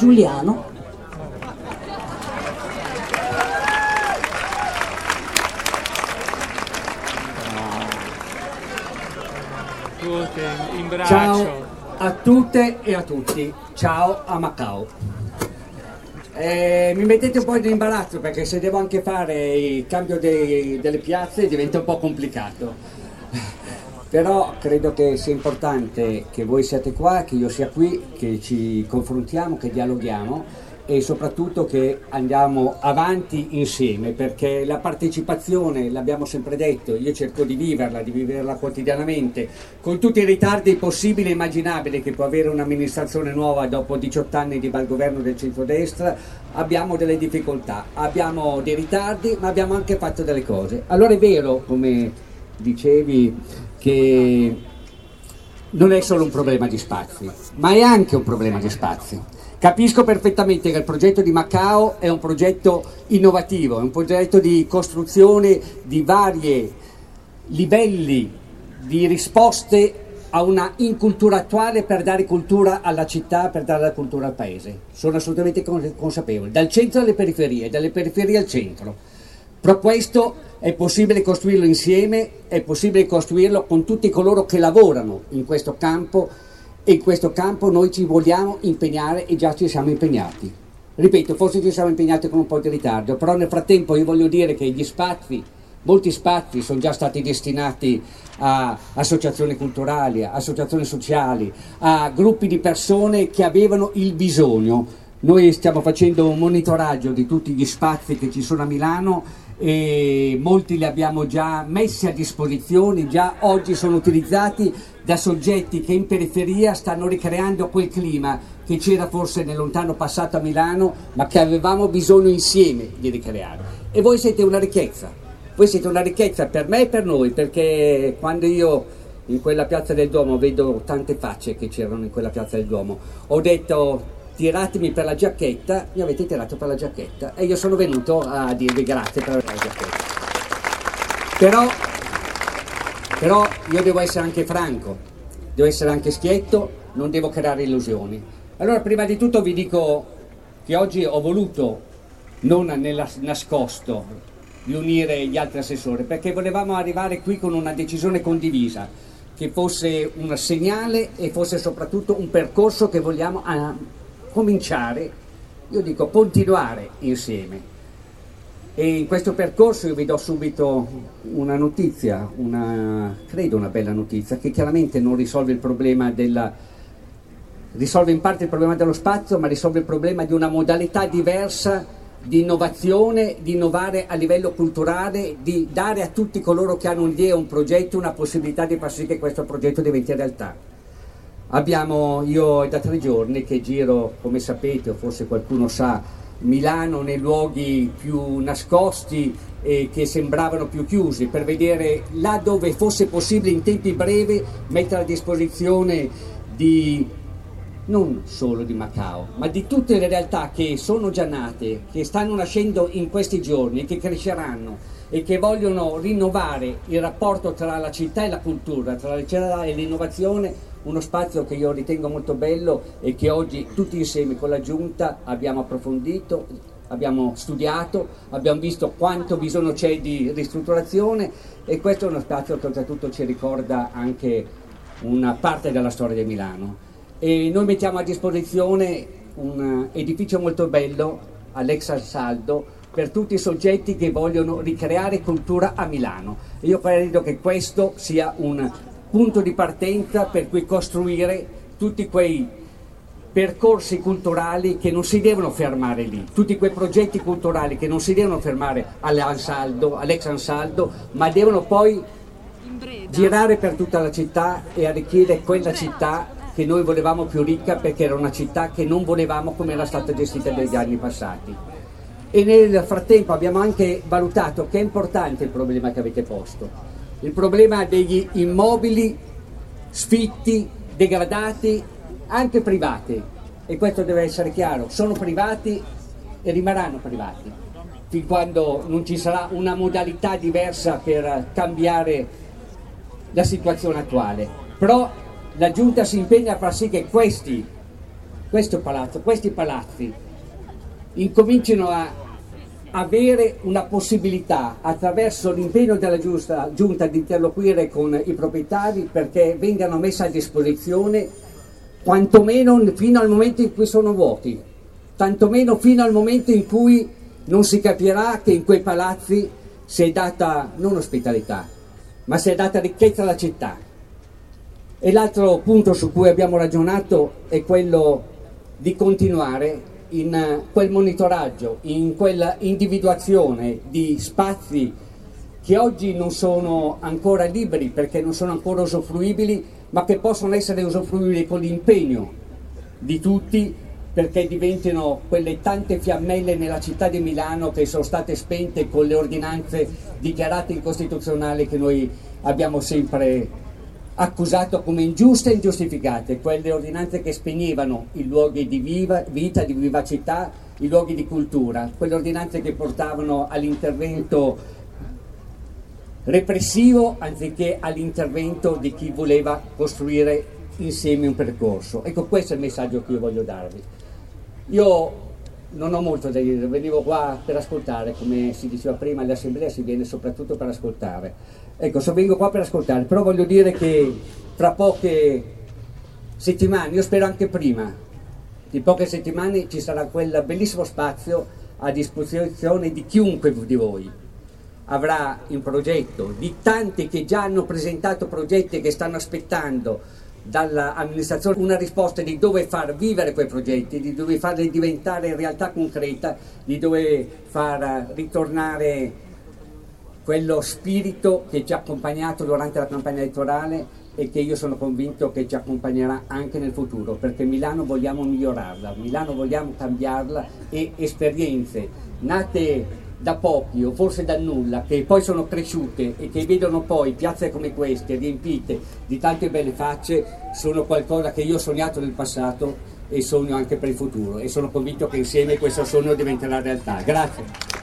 Giuliano. Ciao a tutte e a tutti, ciao a Macao. Eh, mi mettete un po' in imbarazzo perché se devo anche fare il cambio dei- delle piazze diventa un po' complicato. Però credo che sia importante che voi siate qua, che io sia qui, che ci confrontiamo, che dialoghiamo e soprattutto che andiamo avanti insieme perché la partecipazione, l'abbiamo sempre detto, io cerco di viverla, di viverla quotidianamente, con tutti i ritardi possibili e immaginabili che può avere un'amministrazione nuova dopo 18 anni di malgoverno del centrodestra, abbiamo delle difficoltà, abbiamo dei ritardi ma abbiamo anche fatto delle cose. Allora è vero, come dicevi, che non è solo un problema di spazi, ma è anche un problema di spazi. Capisco perfettamente che il progetto di Macao è un progetto innovativo, è un progetto di costruzione di vari livelli di risposte a una incultura attuale per dare cultura alla città, per dare la cultura al paese. Sono assolutamente con- consapevole, dal centro alle periferie, dalle periferie al centro. Però questo è possibile costruirlo insieme, è possibile costruirlo con tutti coloro che lavorano in questo campo e in questo campo noi ci vogliamo impegnare e già ci siamo impegnati. Ripeto, forse ci siamo impegnati con un po' di ritardo, però nel frattempo io voglio dire che gli spazi, molti spazi sono già stati destinati a associazioni culturali, a associazioni sociali, a gruppi di persone che avevano il bisogno. Noi stiamo facendo un monitoraggio di tutti gli spazi che ci sono a Milano e molti li abbiamo già messi a disposizione, già oggi sono utilizzati da soggetti che in periferia stanno ricreando quel clima che c'era forse nel lontano passato a Milano, ma che avevamo bisogno insieme di ricreare. E voi siete una ricchezza, voi siete una ricchezza per me e per noi, perché quando io in quella piazza del Duomo vedo tante facce che c'erano in quella piazza del Duomo, ho detto tiratemi per la giacchetta, mi avete tirato per la giacchetta e io sono venuto a dirvi grazie per la giacchetta. Però, però io devo essere anche franco, devo essere anche schietto, non devo creare illusioni. Allora prima di tutto vi dico che oggi ho voluto, non nel nascosto, riunire gli altri assessori, perché volevamo arrivare qui con una decisione condivisa, che fosse un segnale e fosse soprattutto un percorso che vogliamo cominciare, io dico continuare insieme. E in questo percorso io vi do subito una notizia, una, credo una bella notizia, che chiaramente non risolve il problema della, risolve in parte il problema dello spazio, ma risolve il problema di una modalità diversa di innovazione, di innovare a livello culturale, di dare a tutti coloro che hanno un'idea, un progetto, una possibilità di far sì che questo progetto diventi realtà. Abbiamo, io è da tre giorni che giro, come sapete, o forse qualcuno sa, Milano nei luoghi più nascosti e che sembravano più chiusi, per vedere là dove fosse possibile in tempi brevi mettere a disposizione di non solo di Macao, ma di tutte le realtà che sono già nate, che stanno nascendo in questi giorni, che cresceranno e che vogliono rinnovare il rapporto tra la città e la cultura, tra la città e l'innovazione, uno spazio che io ritengo molto bello e che oggi tutti insieme con la Giunta abbiamo approfondito, abbiamo studiato, abbiamo visto quanto bisogno c'è di ristrutturazione e questo è uno spazio che oltretutto ci ricorda anche una parte della storia di Milano. E noi mettiamo a disposizione un edificio molto bello all'ex Saldo per tutti i soggetti che vogliono ricreare cultura a Milano. Io credo che questo sia un punto di partenza per cui costruire tutti quei percorsi culturali che non si devono fermare lì, tutti quei progetti culturali che non si devono fermare all'Ansaldo, all'ex Ansaldo, ma devono poi girare per tutta la città e arricchire quella città che noi volevamo più ricca perché era una città che non volevamo come era stata gestita negli anni passati. E nel frattempo abbiamo anche valutato che è importante il problema che avete posto, il problema degli immobili sfitti, degradati, anche privati. E questo deve essere chiaro, sono privati e rimarranno privati, fin quando non ci sarà una modalità diversa per cambiare la situazione attuale. Però la Giunta si impegna a far sì che questi palazzo, questi palazzi incominciano a avere una possibilità attraverso l'impegno della giusta, giunta di interloquire con i proprietari perché vengano messi a disposizione quantomeno fino al momento in cui sono vuoti, tantomeno fino al momento in cui non si capirà che in quei palazzi si è data non ospitalità, ma si è data ricchezza alla città. E l'altro punto su cui abbiamo ragionato è quello di continuare in quel monitoraggio, in quella individuazione di spazi che oggi non sono ancora liberi perché non sono ancora usufruibili, ma che possono essere usufruibili con l'impegno di tutti perché diventino quelle tante fiammelle nella città di Milano che sono state spente con le ordinanze dichiarate incostituzionali che noi abbiamo sempre accusato come ingiuste e ingiustificate, quelle ordinanze che spegnevano i luoghi di viva, vita, di vivacità, i luoghi di cultura, quelle ordinanze che portavano all'intervento repressivo anziché all'intervento di chi voleva costruire insieme un percorso. Ecco, questo è il messaggio che io voglio darvi. Io non ho molto da dire, venivo qua per ascoltare, come si diceva prima, all'assemblea si viene soprattutto per ascoltare. Ecco, so vengo qua per ascoltare, però voglio dire che fra poche settimane, io spero anche prima, di poche settimane ci sarà quel bellissimo spazio a disposizione di chiunque di voi avrà un progetto, di tanti che già hanno presentato progetti e che stanno aspettando dall'amministrazione una risposta di dove far vivere quei progetti, di dove farli diventare realtà concreta, di dove far ritornare quello spirito che ci ha accompagnato durante la campagna elettorale e che io sono convinto che ci accompagnerà anche nel futuro, perché Milano vogliamo migliorarla, Milano vogliamo cambiarla e esperienze nate da pochi o forse da nulla, che poi sono cresciute e che vedono poi piazze come queste riempite di tante belle facce, sono qualcosa che io ho sognato nel passato e sogno anche per il futuro e sono convinto che insieme questo sogno diventerà realtà. Grazie.